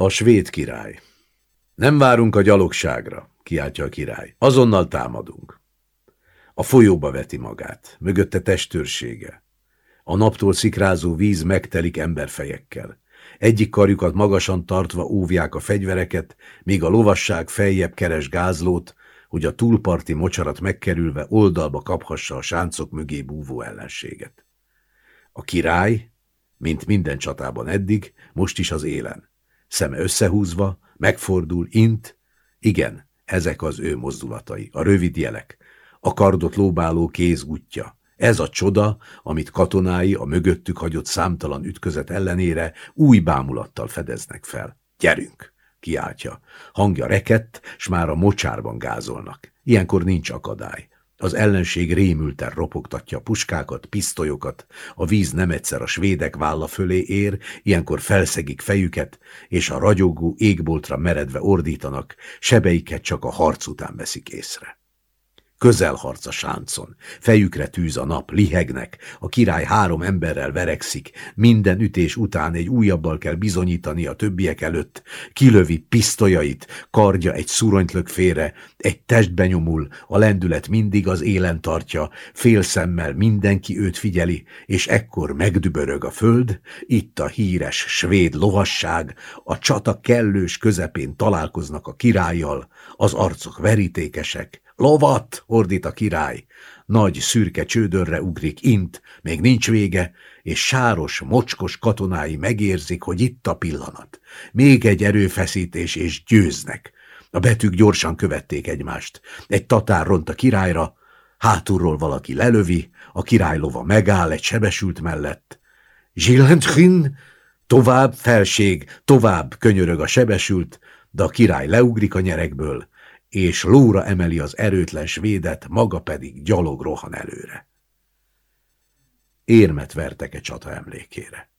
A svéd király. Nem várunk a gyalogságra, kiáltja a király. Azonnal támadunk. A folyóba veti magát, mögötte testőrsége. A naptól szikrázó víz megtelik emberfejekkel. Egyik karjukat magasan tartva óvják a fegyvereket, míg a lovasság feljebb keres gázlót, hogy a túlparti mocsarat megkerülve oldalba kaphassa a sáncok mögé búvó ellenséget. A király, mint minden csatában eddig, most is az élen. Szeme összehúzva, megfordul, int, igen, ezek az ő mozdulatai, a rövid jelek, a kardot lóbáló kéz útja. Ez a csoda, amit katonái a mögöttük hagyott számtalan ütközet ellenére új bámulattal fedeznek fel. Gyerünk! kiáltja. Hangja rekett, s már a mocsárban gázolnak. Ilyenkor nincs akadály. Az ellenség rémülten ropogtatja a puskákat, pisztolyokat, a víz nem egyszer a svédek válla fölé ér, ilyenkor felszegik fejüket, és a ragyogó égboltra meredve ordítanak, sebeiket csak a harc után veszik észre. Közelharc a sáncon, fejükre tűz a nap, lihegnek, a király három emberrel verekszik, minden ütés után egy újabbal kell bizonyítani a többiek előtt, kilövi pisztolyait, kardja egy szuronyt lök félre, egy testbe nyomul, a lendület mindig az élen tartja, fél szemmel mindenki őt figyeli, és ekkor megdübörög a föld, itt a híres svéd lovasság, a csata kellős közepén találkoznak a királlyal, az arcok verítékesek, Lovat, ordít a király. Nagy szürke csődörre ugrik int, még nincs vége, és sáros, mocskos katonái megérzik, hogy itt a pillanat. Még egy erőfeszítés, és győznek. A betűk gyorsan követték egymást. Egy tatár ront a királyra, hátulról valaki lelövi, a királylova megáll egy sebesült mellett. Zsilentrin, tovább felség, tovább könyörög a sebesült, de a király leugrik a nyerekből, és lóra emeli az erőtlen svédet, maga pedig gyalog rohan előre. Érmet vertek egy csata emlékére.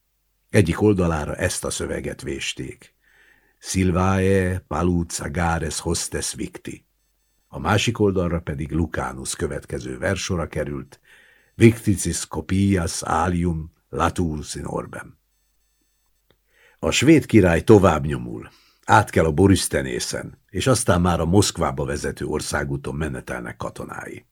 Egyik oldalára ezt a szöveget vésték. Silvae paluca gares hostes victi. A másik oldalra pedig Lukánus következő versora került, Victicis copias alium latus in. A svéd király tovább nyomul, át kell a Borisztenészen, és aztán már a Moszkvába vezető országúton menetelnek katonái.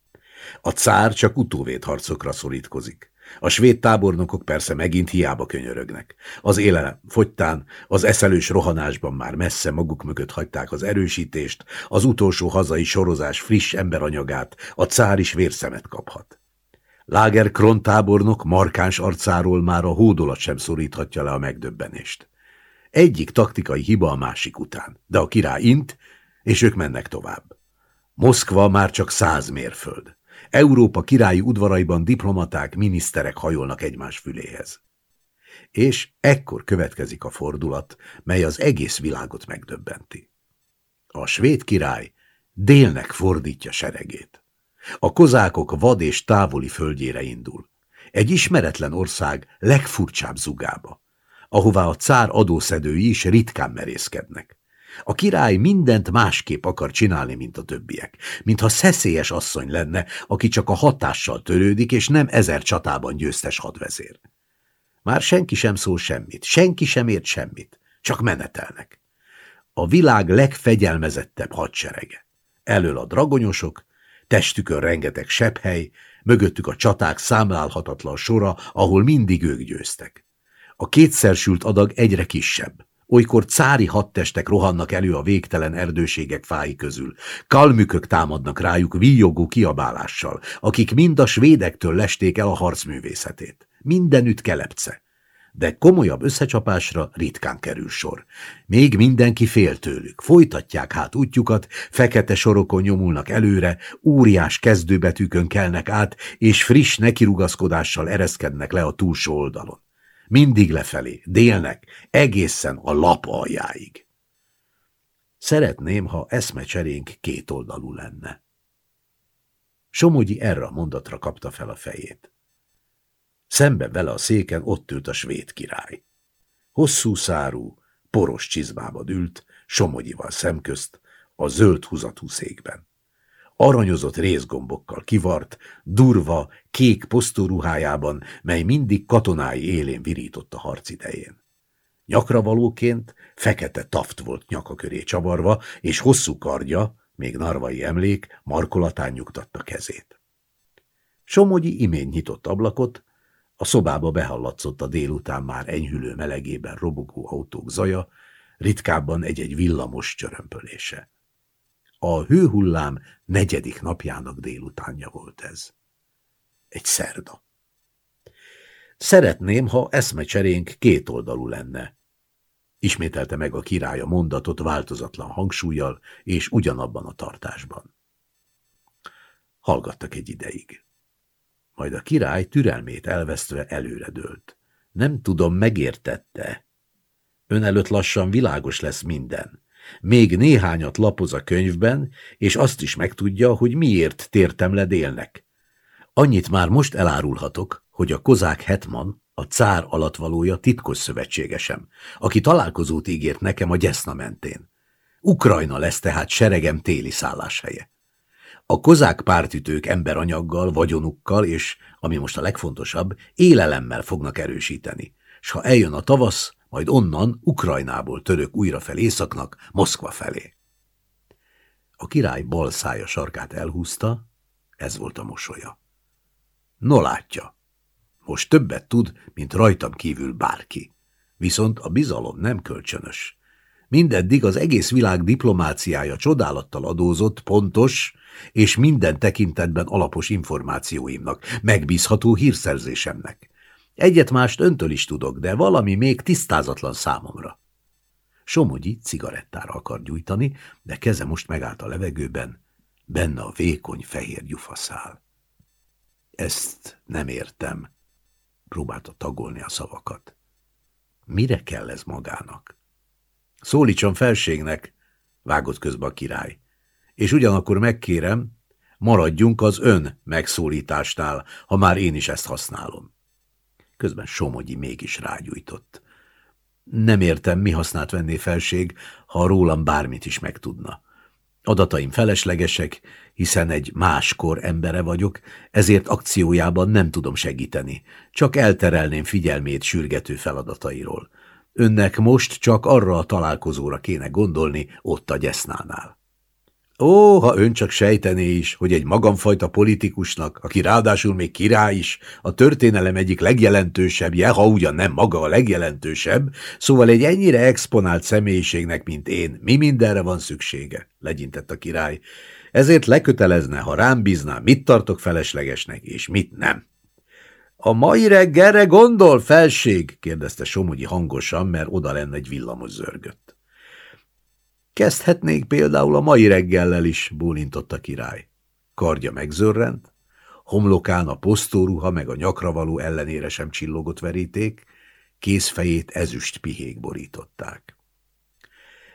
A cár csak utóvédharcokra szorítkozik. A svéd tábornokok persze megint hiába könyörögnek. Az élelem fogytán, az eszelős rohanásban már messze maguk mögött hagyták az erősítést, az utolsó hazai sorozás friss emberanyagát, a cár is vérszemet kaphat. Láger Kron tábornok markáns arcáról már a hódolat sem szoríthatja le a megdöbbenést. Egyik taktikai hiba a másik után, de a király int, és ők mennek tovább. Moszkva már csak száz mérföld. Európa királyi udvaraiban diplomaták, miniszterek hajolnak egymás füléhez. És ekkor következik a fordulat, mely az egész világot megdöbbenti. A svéd király délnek fordítja seregét. A kozákok vad és távoli földjére indul. Egy ismeretlen ország legfurcsább zugába ahová a cár adószedői is ritkán merészkednek. A király mindent másképp akar csinálni, mint a többiek, mintha szeszélyes asszony lenne, aki csak a hatással törődik, és nem ezer csatában győztes hadvezér. Már senki sem szól semmit, senki sem ért semmit, csak menetelnek. A világ legfegyelmezettebb hadserege. Elől a dragonyosok, testükön rengeteg sepphely, mögöttük a csaták számlálhatatlan sora, ahol mindig ők győztek. A kétszersült adag egyre kisebb. Olykor cári hadtestek rohannak elő a végtelen erdőségek fái közül. Kalmükök támadnak rájuk víjogó kiabálással, akik mind a svédektől lesték el a harcművészetét. Mindenütt kelepce. De komolyabb összecsapásra ritkán kerül sor. Még mindenki fél tőlük. Folytatják hát útjukat, fekete sorokon nyomulnak előre, óriás kezdőbetűkön kelnek át, és friss nekirugaszkodással ereszkednek le a túlsó oldalon. Mindig lefelé, délnek, egészen a lap aljáig. Szeretném, ha eszmecserénk kétoldalú lenne. Somogyi erre a mondatra kapta fel a fejét. Szembe vele a széken ott ült a svéd király. Hosszú szárú, poros csizmába ült, Somogyival szemközt, a zöld húzatú székben aranyozott részgombokkal kivart, durva, kék posztóruhájában, mely mindig katonái élén virított a harc idején. Nyakravalóként Fekete taft volt nyaka köré csavarva, és hosszú kardja, még narvai emlék, markolatán nyugtatta kezét. Somogyi imént nyitott ablakot, a szobába behallatszott a délután már enyhülő melegében robogó autók zaja, ritkábban egy-egy villamos csörömpölése. A hőhullám negyedik napjának délutánja volt ez. Egy szerda. Szeretném, ha eszmecserénk kétoldalú lenne. Ismételte meg a király a mondatot változatlan hangsúlyjal és ugyanabban a tartásban. Hallgattak egy ideig. Majd a király türelmét elvesztve előre dőlt. Nem tudom, megértette. Ön előtt lassan világos lesz minden. Még néhányat lapoz a könyvben, és azt is megtudja, hogy miért tértem le délnek. Annyit már most elárulhatok, hogy a kozák Hetman, a cár alatvalója titkos szövetségesem, aki találkozót ígért nekem a Gyeszna mentén. Ukrajna lesz tehát seregem téli szálláshelye. A kozák pártütők emberanyaggal, vagyonukkal és, ami most a legfontosabb, élelemmel fognak erősíteni, s ha eljön a tavasz, majd onnan Ukrajnából török újra fel északnak, Moszkva felé. A király bal szája sarkát elhúzta, ez volt a mosolya. No látja, most többet tud, mint rajtam kívül bárki. Viszont a bizalom nem kölcsönös. Mindeddig az egész világ diplomáciája csodálattal adózott, pontos és minden tekintetben alapos információimnak, megbízható hírszerzésemnek. Egyet-mást öntől is tudok, de valami még tisztázatlan számomra. Somogyi cigarettára akar gyújtani, de keze most megállt a levegőben, benne a vékony fehér gyufaszál. Ezt nem értem, próbálta tagolni a szavakat. Mire kell ez magának? Szólítson felségnek, vágott közbe a király, és ugyanakkor megkérem, maradjunk az ön megszólításnál, ha már én is ezt használom. Közben Somogyi mégis rágyújtott. Nem értem, mi hasznát venné felség, ha rólam bármit is megtudna. Adataim feleslegesek, hiszen egy máskor embere vagyok, ezért akciójában nem tudom segíteni, csak elterelném figyelmét sürgető feladatairól. Önnek most csak arra a találkozóra kéne gondolni ott a gyesznánál. Ó, ha ön csak sejtené is, hogy egy magamfajta politikusnak, aki ráadásul még király is, a történelem egyik legjelentősebbje, ha ugyan nem maga a legjelentősebb, szóval egy ennyire exponált személyiségnek, mint én, mi mindenre van szüksége, legyintett a király. Ezért lekötelezne, ha rám bízná, mit tartok feleslegesnek, és mit nem. A mai reggelre gondol, felség? kérdezte Somogyi hangosan, mert oda lenne egy villamos zörgött. Kezdhetnék például a mai reggellel is, bólintott a király. Kardja megzörrent, homlokán a posztóruha meg a nyakra való ellenére sem csillogott veríték, kézfejét ezüst pihék borították.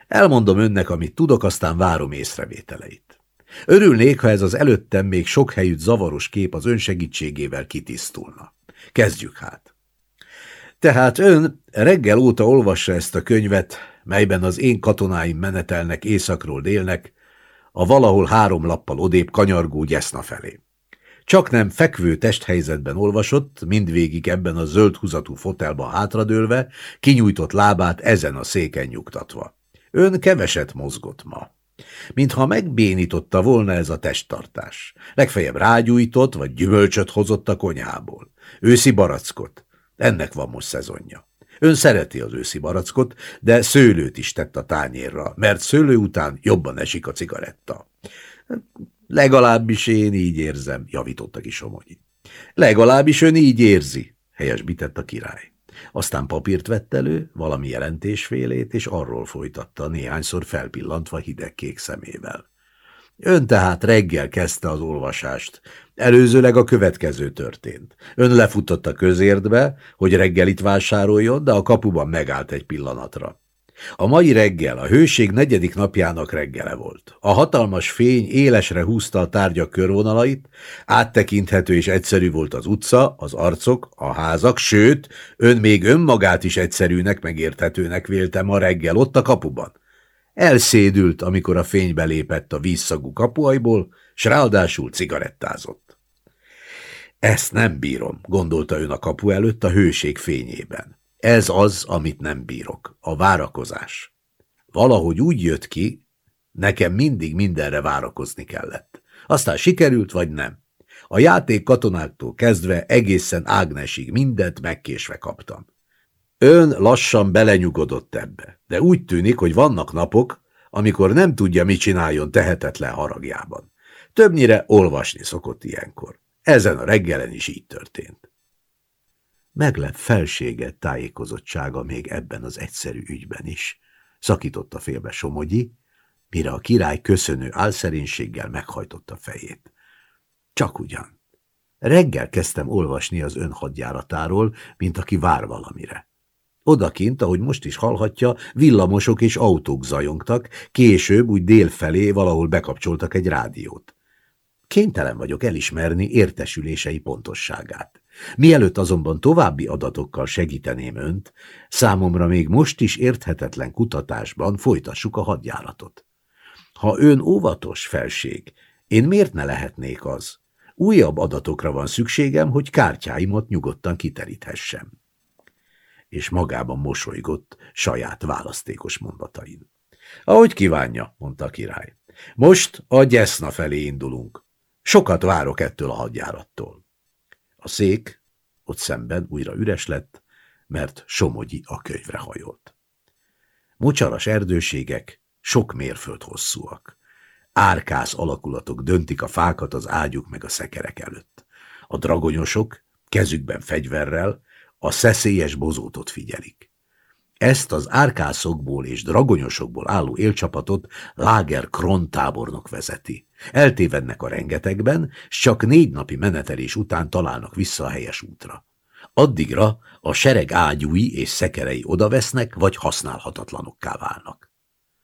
Elmondom önnek, amit tudok, aztán várom észrevételeit. Örülnék, ha ez az előttem még sok helyütt zavaros kép az ön segítségével kitisztulna. Kezdjük hát. Tehát ön reggel óta olvassa ezt a könyvet, melyben az én katonáim menetelnek északról délnek, a valahol három lappal odébb kanyargó gyeszna felé. Csak nem fekvő testhelyzetben olvasott, mindvégig ebben a zöld húzatú fotelban hátradőlve, kinyújtott lábát ezen a széken nyugtatva. Ön keveset mozgott ma. Mintha megbénította volna ez a testtartás. Legfeljebb rágyújtott, vagy gyümölcsöt hozott a konyhából. Őszi barackot. Ennek van most szezonja. Ön szereti az őszi barackot, de szőlőt is tett a tányérra, mert szőlő után jobban esik a cigaretta. Legalábbis én így érzem, javította ki Somogyi. Legalábbis ön így érzi, helyesbített a király. Aztán papírt vett elő, valami jelentésfélét, és arról folytatta, néhányszor felpillantva hidegkék szemével. Ön tehát reggel kezdte az olvasást. Előzőleg a következő történt. Ön lefutott a közértbe, hogy reggelit vásároljon, de a kapuban megállt egy pillanatra. A mai reggel a hőség negyedik napjának reggele volt. A hatalmas fény élesre húzta a tárgyak körvonalait, áttekinthető és egyszerű volt az utca, az arcok, a házak, sőt, ön még önmagát is egyszerűnek, megérthetőnek vélte ma reggel ott a kapuban. Elszédült, amikor a fénybe lépett a vízszagú kapuajból, s ráadásul cigarettázott. Ezt nem bírom, gondolta ön a kapu előtt a hőség fényében. Ez az, amit nem bírok, a várakozás. Valahogy úgy jött ki, nekem mindig mindenre várakozni kellett. Aztán sikerült, vagy nem. A játék katonáktól kezdve egészen Ágnesig mindent megkésve kaptam. Ön lassan belenyugodott ebbe, de úgy tűnik, hogy vannak napok, amikor nem tudja, mit csináljon tehetetlen haragjában. Többnyire olvasni szokott ilyenkor. Ezen a reggelen is így történt. Meglep felsége tájékozottsága még ebben az egyszerű ügyben is, szakította félbe Somogyi, mire a király köszönő álszerénységgel meghajtotta fejét. Csak ugyan. Reggel kezdtem olvasni az ön hadjáratáról, mint aki vár valamire. Odakint, ahogy most is hallhatja, villamosok és autók zajongtak, később úgy délfelé valahol bekapcsoltak egy rádiót. Kénytelen vagyok elismerni értesülései pontosságát. Mielőtt azonban további adatokkal segíteném önt, számomra még most is érthetetlen kutatásban folytassuk a hadjáratot. Ha ön óvatos, felség, én miért ne lehetnék az? Újabb adatokra van szükségem, hogy kártyáimat nyugodtan kiteríthessem. És magában mosolygott saját választékos mondatain. Ahogy kívánja, mondta a király. Most a gyeszna felé indulunk. Sokat várok ettől a hadjárattól. A szék ott szemben újra üres lett, mert Somogyi a könyvre hajolt. Mocsaras erdőségek sok mérföld hosszúak. Árkász alakulatok döntik a fákat az ágyuk meg a szekerek előtt. A dragonyosok, kezükben fegyverrel, a szeszélyes bozótot figyelik. Ezt az árkászokból és dragonyosokból álló élcsapatot Láger Kron tábornok vezeti. Eltévednek a rengetegben, s csak négy napi menetelés után találnak vissza a helyes útra. Addigra a sereg ágyúi és szekerei odavesznek, vagy használhatatlanokká válnak.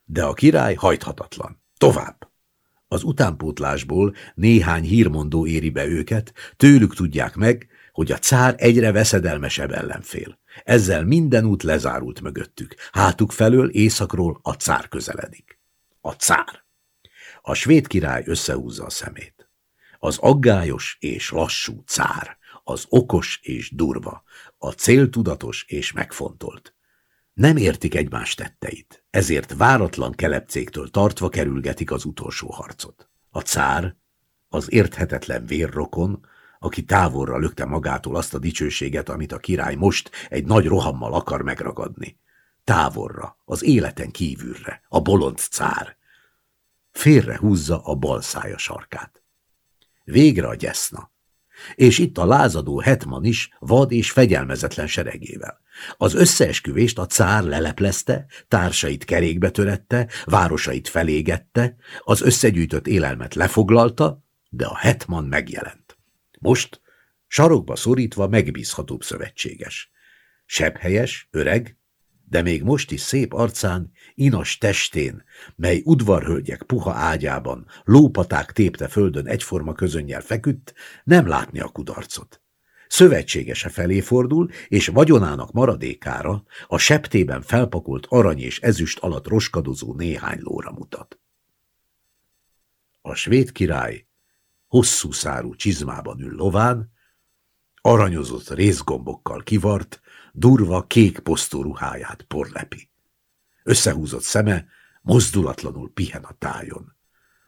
De a király hajthatatlan. Tovább! Az utánpótlásból néhány hírmondó éri be őket, tőlük tudják meg, hogy a cár egyre veszedelmesebb ellenfél. Ezzel minden út lezárult mögöttük. Hátuk felől északról a cár közeledik. A cár. A svéd király összehúzza a szemét. Az aggályos és lassú cár, az okos és durva, a céltudatos és megfontolt. Nem értik egymás tetteit, ezért váratlan kelepcéktől tartva kerülgetik az utolsó harcot. A cár, az érthetetlen vérrokon, aki távolra lökte magától azt a dicsőséget, amit a király most egy nagy rohammal akar megragadni. Távolra, az életen kívülre, a bolond cár. Félre húzza a bal szája sarkát. Végre a gyeszna. És itt a lázadó hetman is vad és fegyelmezetlen seregével. Az összeesküvést a cár leleplezte, társait kerékbe törette, városait felégette, az összegyűjtött élelmet lefoglalta, de a hetman megjelent. Most sarokba szorítva megbízhatóbb szövetséges. Sebhelyes, öreg, de még most is szép arcán, inas testén, mely udvarhölgyek puha ágyában, lópaták tépte földön egyforma közönnyel feküdt, nem látni a kudarcot. Szövetségese felé fordul, és vagyonának maradékára a septében felpakolt arany és ezüst alatt roskadozó néhány lóra mutat. A svéd király hosszú szárú csizmában ül lován, aranyozott részgombokkal kivart, durva kék posztó ruháját porlepi. Összehúzott szeme mozdulatlanul pihen a tájon,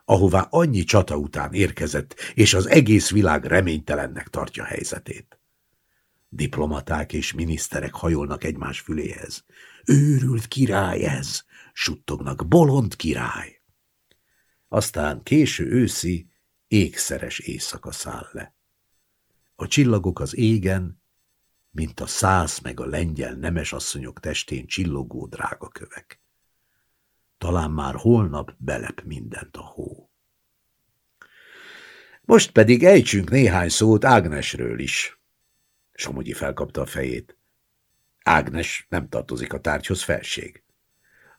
ahová annyi csata után érkezett, és az egész világ reménytelennek tartja helyzetét. Diplomaták és miniszterek hajolnak egymás füléhez. Őrült király ez, suttognak, bolond király. Aztán késő őszi, égszeres éjszaka száll le. A csillagok az égen, mint a száz meg a lengyel nemesasszonyok testén csillogó drága kövek. Talán már holnap belep mindent a hó. Most pedig ejtsünk néhány szót Ágnesről is. Somogyi felkapta a fejét. Ágnes nem tartozik a tárgyhoz felség.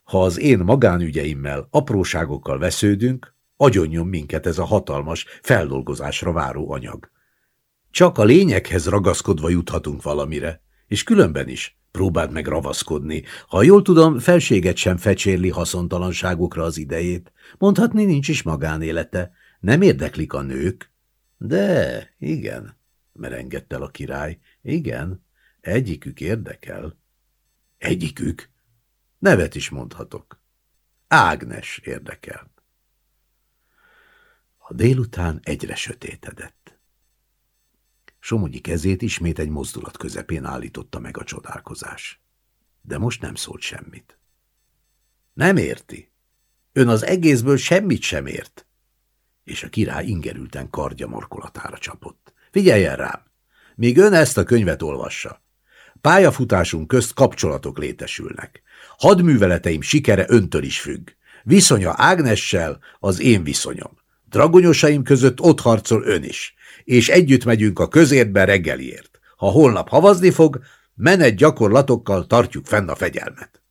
Ha az én magánügyeimmel, apróságokkal vesződünk, agyonjon minket ez a hatalmas, feldolgozásra váró anyag. Csak a lényeghez ragaszkodva juthatunk valamire, és különben is próbáld meg ravaszkodni. Ha jól tudom, felséget sem fecsérli haszontalanságokra az idejét. Mondhatni nincs is magánélete. Nem érdeklik a nők. De, igen, merengett el a király. Igen, egyikük érdekel. Egyikük? Nevet is mondhatok. Ágnes érdekel. A délután egyre sötétedett. Somogyi kezét ismét egy mozdulat közepén állította meg a csodálkozás. De most nem szólt semmit. Nem érti. Ön az egészből semmit sem ért. És a király ingerülten kardja markolatára csapott. Figyeljen rám! Míg ön ezt a könyvet olvassa. Pályafutásunk közt kapcsolatok létesülnek. Hadműveleteim sikere öntől is függ. Viszonya Ágnessel az én viszonyom. Dragonyosaim között ott harcol ön is, és együtt megyünk a közértbe reggeliért. Ha holnap havazni fog, menet gyakorlatokkal tartjuk fenn a fegyelmet.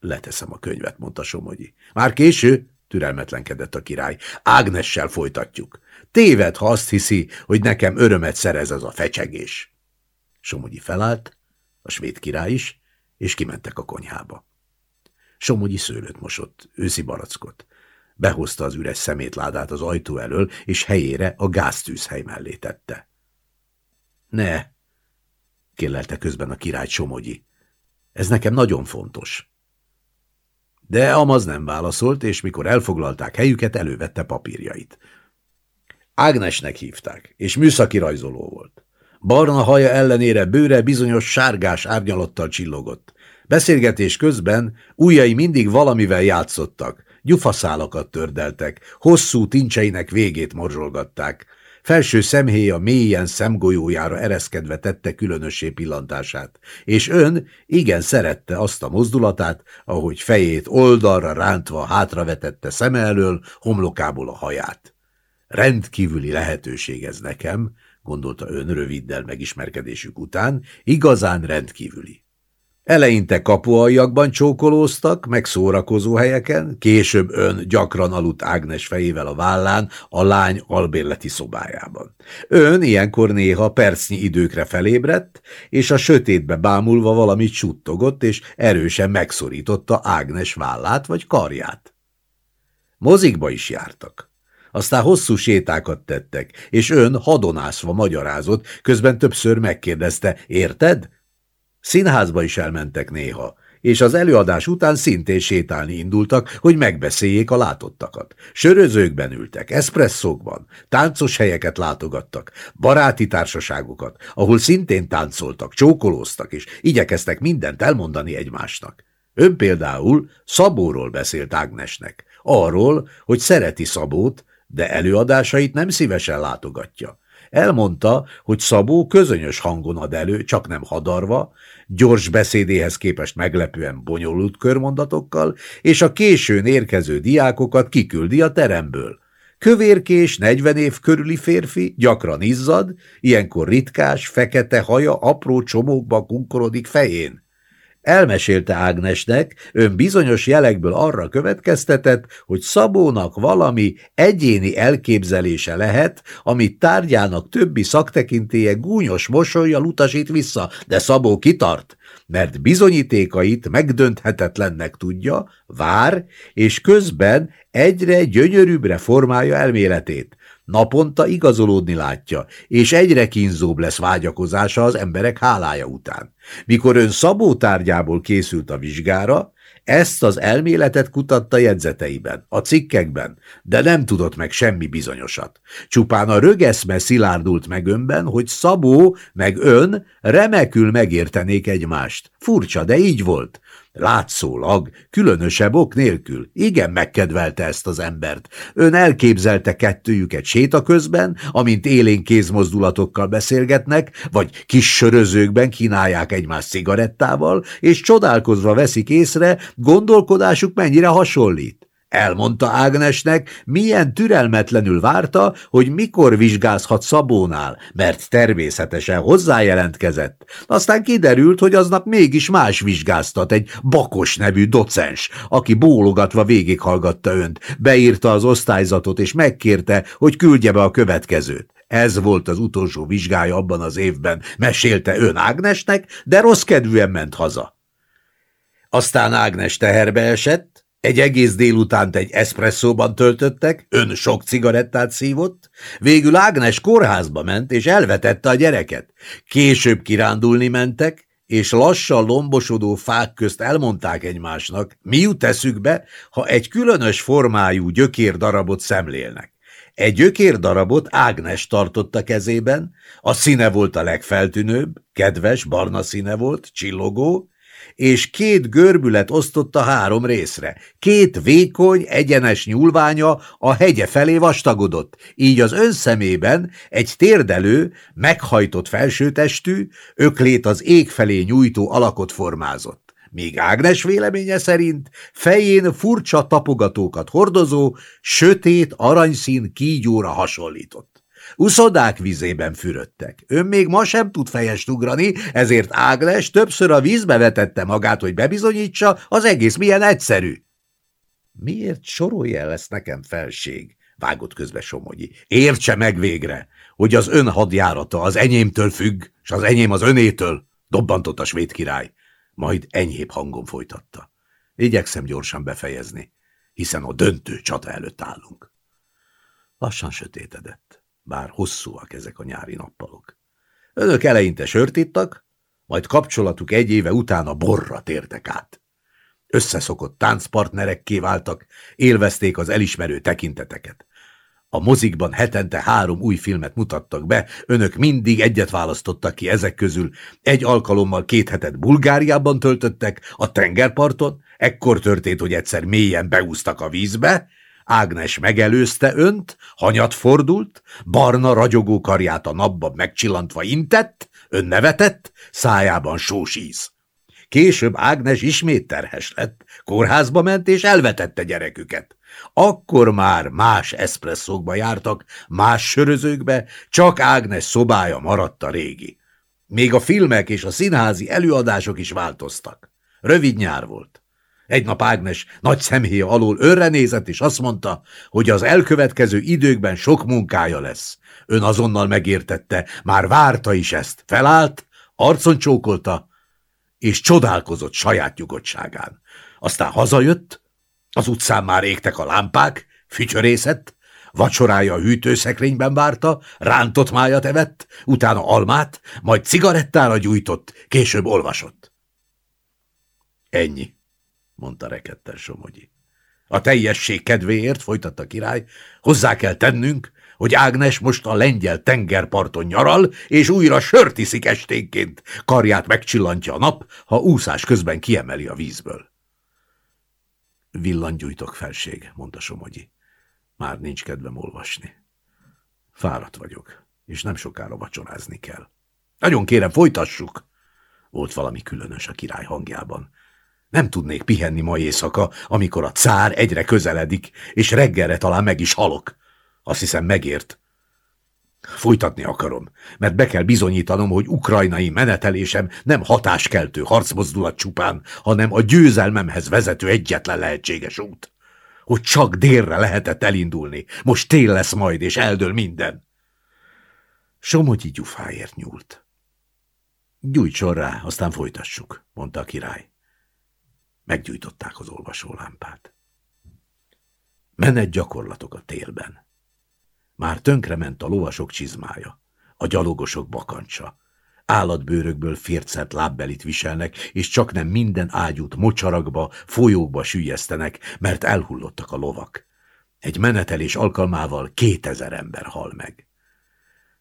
Leteszem a könyvet, mondta Somogyi. Már késő, türelmetlenkedett a király. Ágnessel folytatjuk. Téved, ha azt hiszi, hogy nekem örömet szerez ez a fecsegés. Somogyi felállt, a svéd király is, és kimentek a konyhába. Somogyi szőlőt mosott, őszi barackot. Behozta az üres szemétládát az ajtó elől, és helyére a gáztűzhely mellé tette. Ne, kélelte közben a király Somogyi. Ez nekem nagyon fontos. De Amaz nem válaszolt, és mikor elfoglalták helyüket, elővette papírjait. Ágnesnek hívták, és műszaki rajzoló volt. Barna haja ellenére bőre bizonyos sárgás árnyalattal csillogott. Beszélgetés közben ujjai mindig valamivel játszottak, gyufaszálakat tördeltek, hosszú tincseinek végét morzsolgatták. Felső szemhéja mélyen szemgolyójára ereszkedve tette különössé pillantását, és ön igen szerette azt a mozdulatát, ahogy fejét oldalra rántva hátravetette szeme elől, homlokából a haját. Rendkívüli lehetőség ez nekem, gondolta ön röviddel megismerkedésük után, igazán rendkívüli. Eleinte kapualjakban csókolóztak, meg szórakozó helyeken, később ön gyakran aludt Ágnes fejével a vállán a lány albérleti szobájában. Ön ilyenkor néha percnyi időkre felébredt, és a sötétbe bámulva valamit suttogott, és erősen megszorította Ágnes vállát vagy karját. Mozikba is jártak. Aztán hosszú sétákat tettek, és ön hadonászva magyarázott, közben többször megkérdezte, érted? Színházba is elmentek néha, és az előadás után szintén sétálni indultak, hogy megbeszéljék a látottakat. Sörözőkben ültek, eszpresszókban, táncos helyeket látogattak, baráti társaságokat, ahol szintén táncoltak, csókolóztak, és igyekeztek mindent elmondani egymásnak. Ön például Szabóról beszélt Ágnesnek, arról, hogy szereti Szabót, de előadásait nem szívesen látogatja. Elmondta, hogy Szabó közönyös hangon ad elő, csak nem hadarva, gyors beszédéhez képest meglepően bonyolult körmondatokkal, és a későn érkező diákokat kiküldi a teremből. Kövérkés, negyven év körüli férfi, gyakran izzad, ilyenkor ritkás, fekete haja apró csomókba kunkorodik fején. Elmesélte Ágnesnek, ön bizonyos jelekből arra következtetett, hogy Szabónak valami egyéni elképzelése lehet, amit tárgyának többi szaktekintéje gúnyos mosolyjal utasít vissza, de Szabó kitart, mert bizonyítékait megdönthetetlennek tudja, vár, és közben egyre gyönyörűbbre formálja elméletét. Naponta igazolódni látja, és egyre kínzóbb lesz vágyakozása az emberek hálája után. Mikor ön Szabó tárgyából készült a vizsgára, ezt az elméletet kutatta jegyzeteiben, a cikkekben, de nem tudott meg semmi bizonyosat. Csupán a rögeszme szilárdult meg önben, hogy Szabó meg ön remekül megértenék egymást. Furcsa, de így volt. Látszólag, különösebb ok nélkül. Igen, megkedvelte ezt az embert. Ön elképzelte kettőjüket séta közben, amint élén kézmozdulatokkal beszélgetnek, vagy kis sörözőkben kínálják egymást cigarettával, és csodálkozva veszik észre, gondolkodásuk mennyire hasonlít. Elmondta Ágnesnek, milyen türelmetlenül várta, hogy mikor vizsgázhat Szabónál, mert természetesen hozzájelentkezett. Aztán kiderült, hogy aznap mégis más vizsgáztat, egy Bakos nevű docens, aki bólogatva végighallgatta önt, beírta az osztályzatot és megkérte, hogy küldje be a következőt. Ez volt az utolsó vizsgája abban az évben, mesélte ön Ágnesnek, de rossz kedvűen ment haza. Aztán Ágnes teherbe esett, egy egész délutánt egy eszpresszóban töltöttek, ön sok cigarettát szívott, végül Ágnes kórházba ment és elvetette a gyereket. Később kirándulni mentek, és lassan lombosodó fák közt elmondták egymásnak, mi jut eszükbe, ha egy különös formájú gyökérdarabot szemlélnek. Egy gyökérdarabot Ágnes tartotta kezében, a színe volt a legfeltűnőbb, kedves, barna színe volt, csillogó, és két görbület osztotta három részre. Két vékony, egyenes nyúlványa a hegye felé vastagodott, így az ön szemében egy térdelő, meghajtott felsőtestű, öklét az ég felé nyújtó alakot formázott míg Ágnes véleménye szerint fején furcsa tapogatókat hordozó, sötét, aranyszín kígyóra hasonlított. Uszodák vizében fürödtek. Ön még ma sem tud fejest ugrani, ezért Ágnes többször a vízbe vetette magát, hogy bebizonyítsa, az egész milyen egyszerű. Miért sorolja el ezt nekem felség? Vágott közbe Somogyi. Értse meg végre, hogy az ön hadjárata az enyémtől függ, és az enyém az önétől, dobbantott a svéd király. Majd enyhébb hangon folytatta. Igyekszem gyorsan befejezni, hiszen a döntő csata előtt állunk. Lassan sötétedett bár hosszúak ezek a nyári nappalok. Önök eleinte sört ittak, majd kapcsolatuk egy éve után a borra tértek át. Összeszokott táncpartnerekké váltak, élvezték az elismerő tekinteteket. A mozikban hetente három új filmet mutattak be, önök mindig egyet választottak ki ezek közül. Egy alkalommal két hetet Bulgáriában töltöttek, a tengerparton, ekkor történt, hogy egyszer mélyen beúztak a vízbe, Ágnes megelőzte önt, hanyat fordult, barna ragyogó karját a napban megcsillantva intett, ön nevetett, szájában sós íz. Később Ágnes ismét terhes lett, kórházba ment és elvetette gyereküket. Akkor már más eszpresszókba jártak, más sörözőkbe, csak Ágnes szobája maradt a régi. Még a filmek és a színházi előadások is változtak. Rövid nyár volt. Egy nap Ágnes nagy szemhéja alól őrre nézett, és azt mondta, hogy az elkövetkező időkben sok munkája lesz. Ön azonnal megértette, már várta is ezt. Felállt, arcon csókolta, és csodálkozott saját nyugodtságán. Aztán hazajött, az utcán már égtek a lámpák, fütyörészett, vacsorája a hűtőszekrényben várta, rántott májat evett, utána almát, majd cigarettára gyújtott, később olvasott. Ennyi mondta rekedten Somogyi. A teljesség kedvéért, folytatta király, hozzá kell tennünk, hogy Ágnes most a lengyel tengerparton nyaral, és újra sört iszik esténként, karját megcsillantja a nap, ha úszás közben kiemeli a vízből. Villangyújtok felség, mondta Somogyi. Már nincs kedvem olvasni. Fáradt vagyok, és nem sokára vacsorázni kell. Nagyon kérem, folytassuk! Volt valami különös a király hangjában. Nem tudnék pihenni ma éjszaka, amikor a cár egyre közeledik, és reggelre talán meg is halok. Azt hiszem megért. Folytatni akarom, mert be kell bizonyítanom, hogy ukrajnai menetelésem nem hatáskeltő harcmozdulat csupán, hanem a győzelmemhez vezető egyetlen lehetséges út. Hogy csak délre lehetett elindulni, most tél lesz majd, és eldől minden. Somogyi gyufáért nyúlt. Gyújtson rá, aztán folytassuk, mondta a király. Meggyújtották az olvasólámpát. Menet gyakorlatok a télben. Már tönkrement a lovasok csizmája, a gyalogosok bakancsa. Állatbőrökből fércelt lábbelit viselnek, és csak nem minden ágyút mocsarakba, folyókba sűjesztenek, mert elhullottak a lovak. Egy menetelés alkalmával kétezer ember hal meg.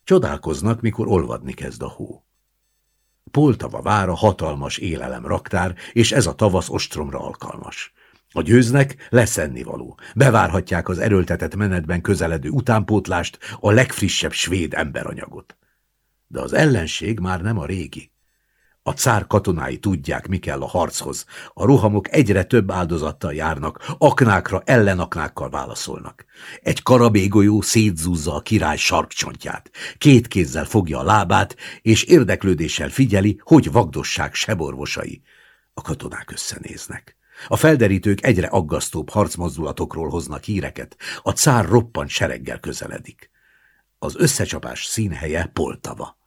Csodálkoznak, mikor olvadni kezd a hó. Poltava vára hatalmas élelem raktár, és ez a tavasz ostromra alkalmas. A győznek lesz ennivaló. Bevárhatják az erőltetett menetben közeledő utánpótlást, a legfrissebb svéd emberanyagot. De az ellenség már nem a régi. A cár katonái tudják, mi kell a harchoz. A rohamok egyre több áldozattal járnak, aknákra ellenaknákkal válaszolnak. Egy karabégolyó szétzúzza a király sarkcsontját, két kézzel fogja a lábát, és érdeklődéssel figyeli, hogy vagdossák seborvosai. A katonák összenéznek. A felderítők egyre aggasztóbb harcmozdulatokról hoznak híreket. A cár roppant sereggel közeledik. Az összecsapás színhelye Poltava.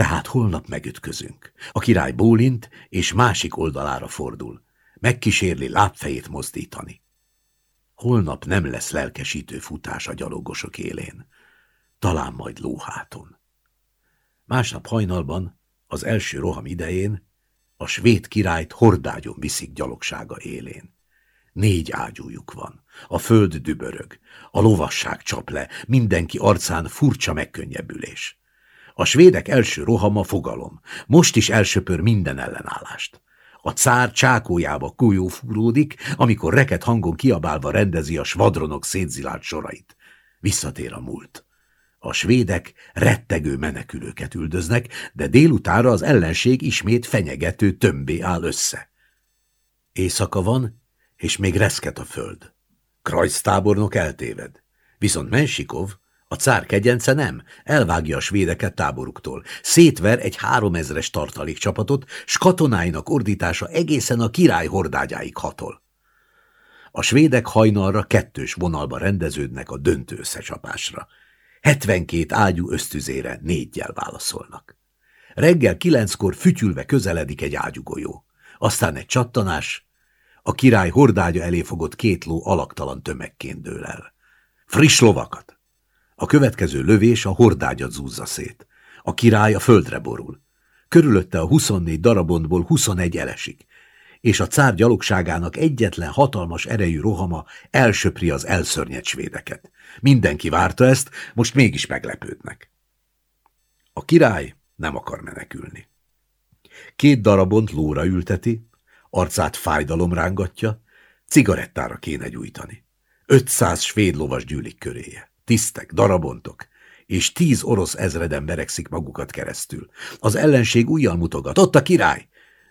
Tehát holnap megütközünk. A király bólint, és másik oldalára fordul. Megkísérli lábfejét mozdítani. Holnap nem lesz lelkesítő futás a gyalogosok élén. Talán majd lóháton. Másnap hajnalban, az első roham idején, A svéd királyt hordágyon viszik gyalogsága élén. Négy ágyújuk van, a föld dübörög, a lovasság csap le, mindenki arcán furcsa megkönnyebbülés. A svédek első rohama fogalom, most is elsöpör minden ellenállást. A cár csákójába kújó fúródik, amikor reket hangon kiabálva rendezi a svadronok szétzilált sorait. Visszatér a múlt. A svédek rettegő menekülőket üldöznek, de délutára az ellenség ismét fenyegető tömbé áll össze. Éjszaka van, és még reszket a föld. Krajc tábornok eltéved. Viszont Mensikov, a cár kegyence nem, elvágja a svédeket táboruktól, szétver egy háromezres tartalékcsapatot, s katonáinak ordítása egészen a király hordágyáig hatol. A svédek hajnalra kettős vonalba rendeződnek a döntő összecsapásra. 72 ágyú ösztüzére négyjel válaszolnak. Reggel kilenckor fütyülve közeledik egy ágyugolyó. Aztán egy csattanás, a király hordágya elé fogott két ló alaktalan tömegként dől el. Friss lovakat! A következő lövés a hordágyat zúzza szét. A király a földre borul. Körülötte a 24 darabontból 21 elesik, és a cár gyalogságának egyetlen hatalmas erejű rohama elsöpri az elszörnyet svédeket. Mindenki várta ezt, most mégis meglepődnek. A király nem akar menekülni. Két darabont lóra ülteti, arcát fájdalom rángatja, cigarettára kéne gyújtani. 500 svéd lovas gyűlik köréje, tisztek, darabontok, és tíz orosz ezreden verekszik magukat keresztül. Az ellenség újjal mutogat, ott a király!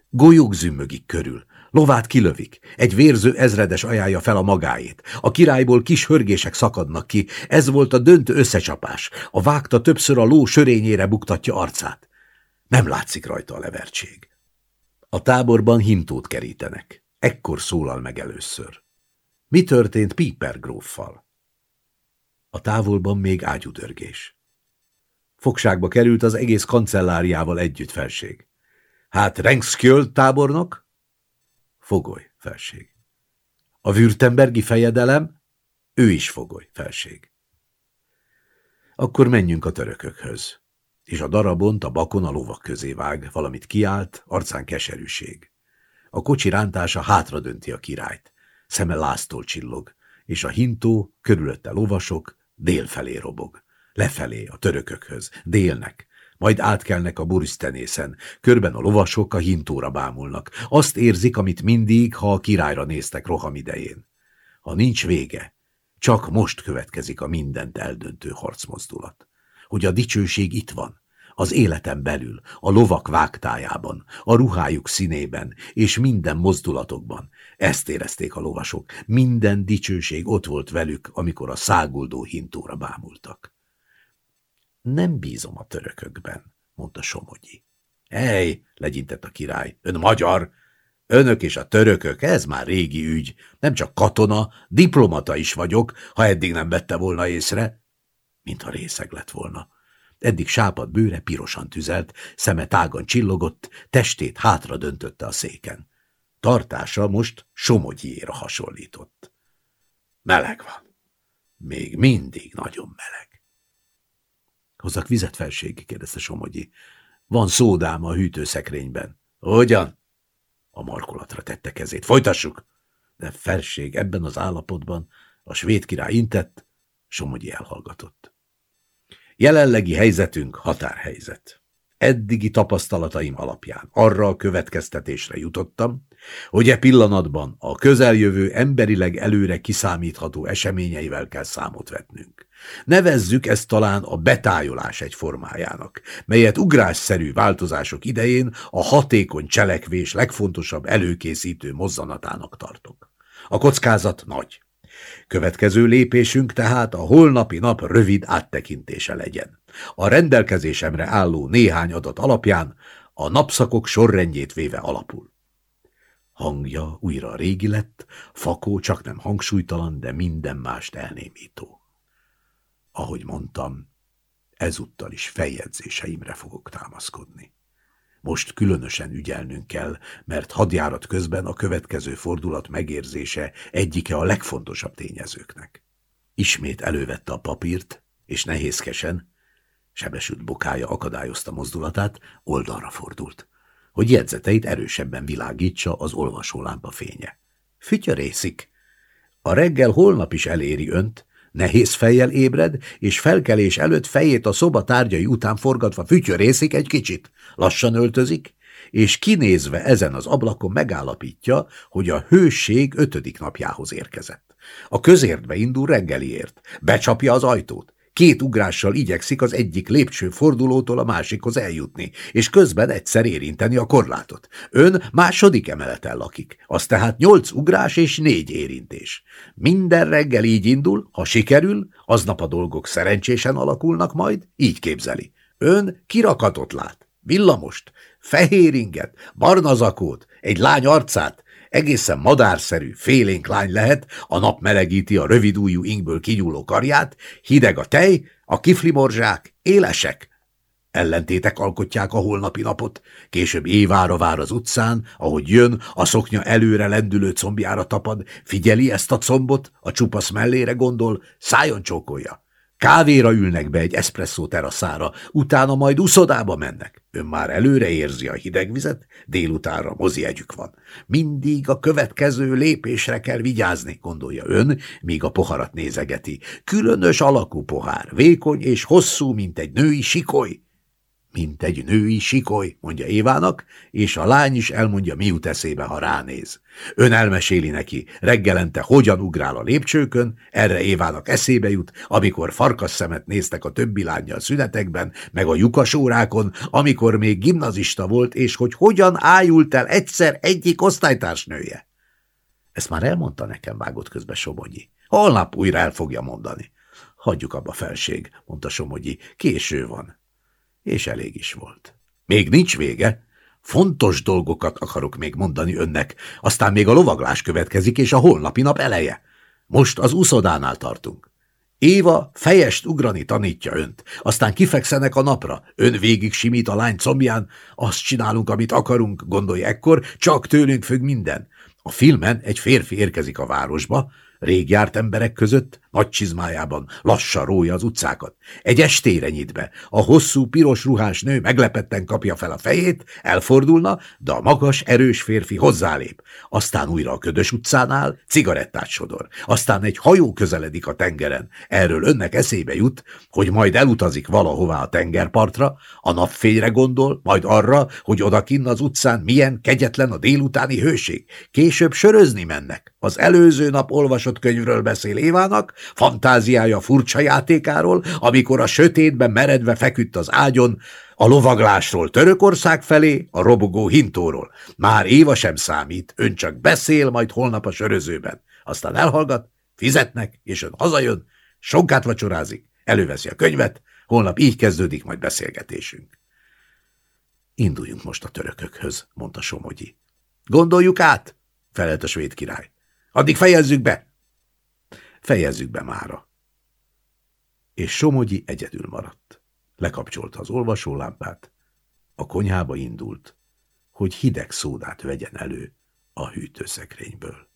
Golyók zümmögik körül, lovát kilövik, egy vérző ezredes ajánlja fel a magáét. A királyból kis hörgések szakadnak ki, ez volt a döntő összecsapás. A vágta többször a ló sörényére buktatja arcát. Nem látszik rajta a levertség. A táborban hintót kerítenek. Ekkor szólal meg először. Mi történt Piper gróffal? A távolban még ágyudörgés. Fogságba került az egész kancelláriával együtt felség. Hát Rengskjöld tábornok? Fogoly, felség. A Württembergi fejedelem? Ő is fogoly, felség. Akkor menjünk a törökökhöz. És a darabont a bakon a lovak közé vág, valamit kiált, arcán keserűség. A kocsi rántása hátra dönti a királyt. Szeme láztól csillog, és a hintó, körülötte lovasok, délfelé robog. Lefelé, a törökökhöz, délnek, majd átkelnek a burisztenészen, körben a lovasok a hintóra bámulnak. Azt érzik, amit mindig, ha a királyra néztek roham idején. Ha nincs vége, csak most következik a mindent eldöntő harcmozdulat. Hogy a dicsőség itt van, az életen belül, a lovak vágtájában, a ruhájuk színében és minden mozdulatokban. Ezt érezték a lovasok, minden dicsőség ott volt velük, amikor a száguldó hintóra bámultak. Nem bízom a törökökben, mondta Somogyi. Ej, legyintett a király, ön magyar, Önök és a törökök, ez már régi ügy. Nem csak katona, diplomata is vagyok, ha eddig nem vette volna észre. Mintha részeg lett volna. Eddig sápad bőre pirosan tüzelt, szeme tágan csillogott, testét hátra döntötte a széken. Tartása most Somogyiéra hasonlított. Meleg van. Még mindig nagyon meleg. Hozzak vizet, felségi? kérdezte Somogyi. Van szódám a hűtőszekrényben. Hogyan? A markolatra tette kezét. Folytassuk! De felség ebben az állapotban a svéd király intett, Somogyi elhallgatott. Jelenlegi helyzetünk határhelyzet. Eddigi tapasztalataim alapján arra a következtetésre jutottam, hogy e pillanatban a közeljövő emberileg előre kiszámítható eseményeivel kell számot vetnünk. Nevezzük ezt talán a betájolás egy formájának, melyet ugrásszerű változások idején a hatékony cselekvés legfontosabb előkészítő mozzanatának tartok. A kockázat nagy. Következő lépésünk tehát a holnapi nap rövid áttekintése legyen. A rendelkezésemre álló néhány adat alapján a napszakok sorrendjét véve alapul. Hangja újra régi lett, Fakó csak nem hangsúlytalan, de minden mást elnémító. Ahogy mondtam, ezúttal is feljegyzéseimre fogok támaszkodni. Most különösen ügyelnünk kell, mert hadjárat közben a következő fordulat megérzése egyike a legfontosabb tényezőknek. Ismét elővette a papírt, és nehézkesen, sebesült bokája akadályozta mozdulatát, oldalra fordult hogy jegyzeteit erősebben világítsa az olvasólámpa fénye. Fütyörészik. A reggel holnap is eléri önt, nehéz fejjel ébred, és felkelés előtt fejét a szoba tárgyai után forgatva fütyörészik egy kicsit, lassan öltözik, és kinézve ezen az ablakon megállapítja, hogy a hőség ötödik napjához érkezett. A közértbe indul reggeliért, becsapja az ajtót, Két ugrással igyekszik az egyik lépcső fordulótól a másikhoz eljutni, és közben egyszer érinteni a korlátot. Ön második emeleten lakik, az tehát nyolc ugrás és négy érintés. Minden reggel így indul, ha sikerül, aznap a dolgok szerencsésen alakulnak majd, így képzeli. Ön kirakatot lát, villamost, fehér inget, barna zakót, egy lány arcát, egészen madárszerű, félénk lány lehet, a nap melegíti a rövidújú ingből kinyúló karját, hideg a tej, a kiflimorzsák, élesek. Ellentétek alkotják a holnapi napot, később évára vár az utcán, ahogy jön, a szoknya előre lendülő combjára tapad, figyeli ezt a combot, a csupasz mellére gondol, szájon csókolja. Kávéra ülnek be egy eszpresszó teraszára, utána majd uszodába mennek. Ön már előre érzi a hidegvizet, délutánra mozi együk van. Mindig a következő lépésre kell vigyázni, gondolja ön, míg a poharat nézegeti. Különös alakú pohár, vékony és hosszú, mint egy női sikoly mint egy női sikoly, mondja Évának, és a lány is elmondja, mi jut eszébe, ha ránéz. Ön elmeséli neki, reggelente hogyan ugrál a lépcsőkön, erre Évának eszébe jut, amikor farkas szemet néztek a többi lányjal szünetekben, meg a lyukasórákon, amikor még gimnazista volt, és hogy hogyan ájult el egyszer egyik osztálytársnője. Ezt már elmondta nekem, vágott közbe Somogyi. Holnap újra el fogja mondani. Hagyjuk abba felség, mondta Somogyi, késő van és elég is volt. Még nincs vége. Fontos dolgokat akarok még mondani önnek, aztán még a lovaglás következik, és a holnapi nap eleje. Most az uszodánál tartunk. Éva fejest ugrani tanítja önt, aztán kifekszenek a napra, ön végig simít a lány combján, azt csinálunk, amit akarunk, gondolj ekkor, csak tőlünk függ minden. A filmen egy férfi érkezik a városba, Rég járt emberek között, nagy csizmájában, lassan rója az utcákat. Egy estére nyit be. A hosszú, piros ruhás nő meglepetten kapja fel a fejét, elfordulna, de a magas, erős férfi hozzálép. Aztán újra a ködös utcánál cigarettát sodor. Aztán egy hajó közeledik a tengeren. Erről önnek eszébe jut, hogy majd elutazik valahová a tengerpartra, a napfényre gondol, majd arra, hogy odakinn az utcán milyen kegyetlen a délutáni hőség. Később sörözni mennek. Az előző nap olvasott könyvről beszél Évának, fantáziája furcsa játékáról, amikor a sötétben meredve feküdt az ágyon, a lovaglásról Törökország felé, a robogó hintóról. Már Éva sem számít, ön csak beszél, majd holnap a sörözőben. Aztán elhallgat, fizetnek, és ön hazajön, sonkát vacsorázik, előveszi a könyvet, holnap így kezdődik majd beszélgetésünk. Induljunk most a törökökhöz, mondta Somogyi. Gondoljuk át, felelt a svéd király. Addig fejezzük be! Fejezzük be mára. És Somogyi egyedül maradt. Lekapcsolta az olvasólámpát, a konyhába indult, hogy hideg szódát vegyen elő a hűtőszekrényből.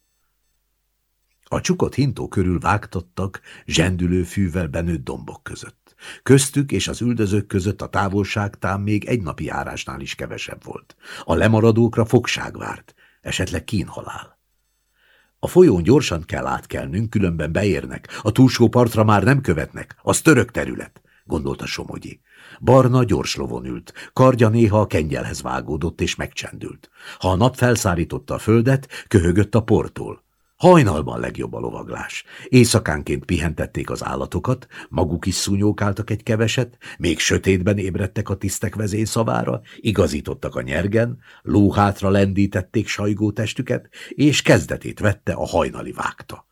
A csukott hintó körül vágtattak zsendülő fűvel benőtt dombok között. Köztük és az üldözők között a távolság tám még egy napi járásnál is kevesebb volt. A lemaradókra fogság várt, esetleg kínhalál. A folyón gyorsan kell átkelnünk, különben beérnek. A túlsó partra már nem követnek, az török terület, gondolta Somogyi. Barna gyors lovon ült, kardja néha a kengyelhez vágódott és megcsendült. Ha a nap felszárította a földet, köhögött a portól. Hajnalban legjobb a lovaglás. Éjszakánként pihentették az állatokat, maguk is szúnyókáltak egy keveset, még sötétben ébredtek a tisztek vezényszavára, igazítottak a nyergen, lóhátra lendítették sajgó testüket, és kezdetét vette a hajnali vágta.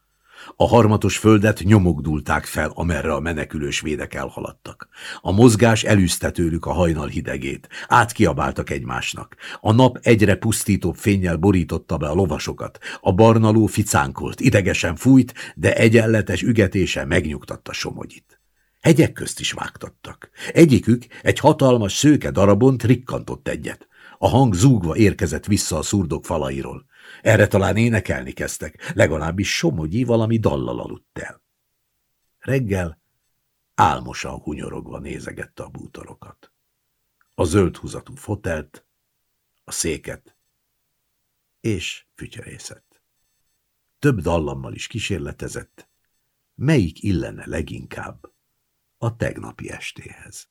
A harmatos földet nyomogdulták fel, amerre a menekülős védek elhaladtak. A mozgás elűzte tőlük a hajnal hidegét. Átkiabáltak egymásnak. A nap egyre pusztítóbb fényjel borította be a lovasokat. A barnaló ficánkolt, idegesen fújt, de egyenletes ügetése megnyugtatta Somogyit. Hegyek közt is vágtattak. Egyikük egy hatalmas szőke darabon trikkantott egyet. A hang zúgva érkezett vissza a szurdok falairól. Erre talán énekelni kezdtek, legalábbis Somogyi valami dallal aludt el. Reggel álmosan hunyorogva nézegette a bútorokat. A zöld húzatú fotelt, a széket, és fütyörészett. Több dallammal is kísérletezett, melyik illene leginkább a tegnapi estéhez.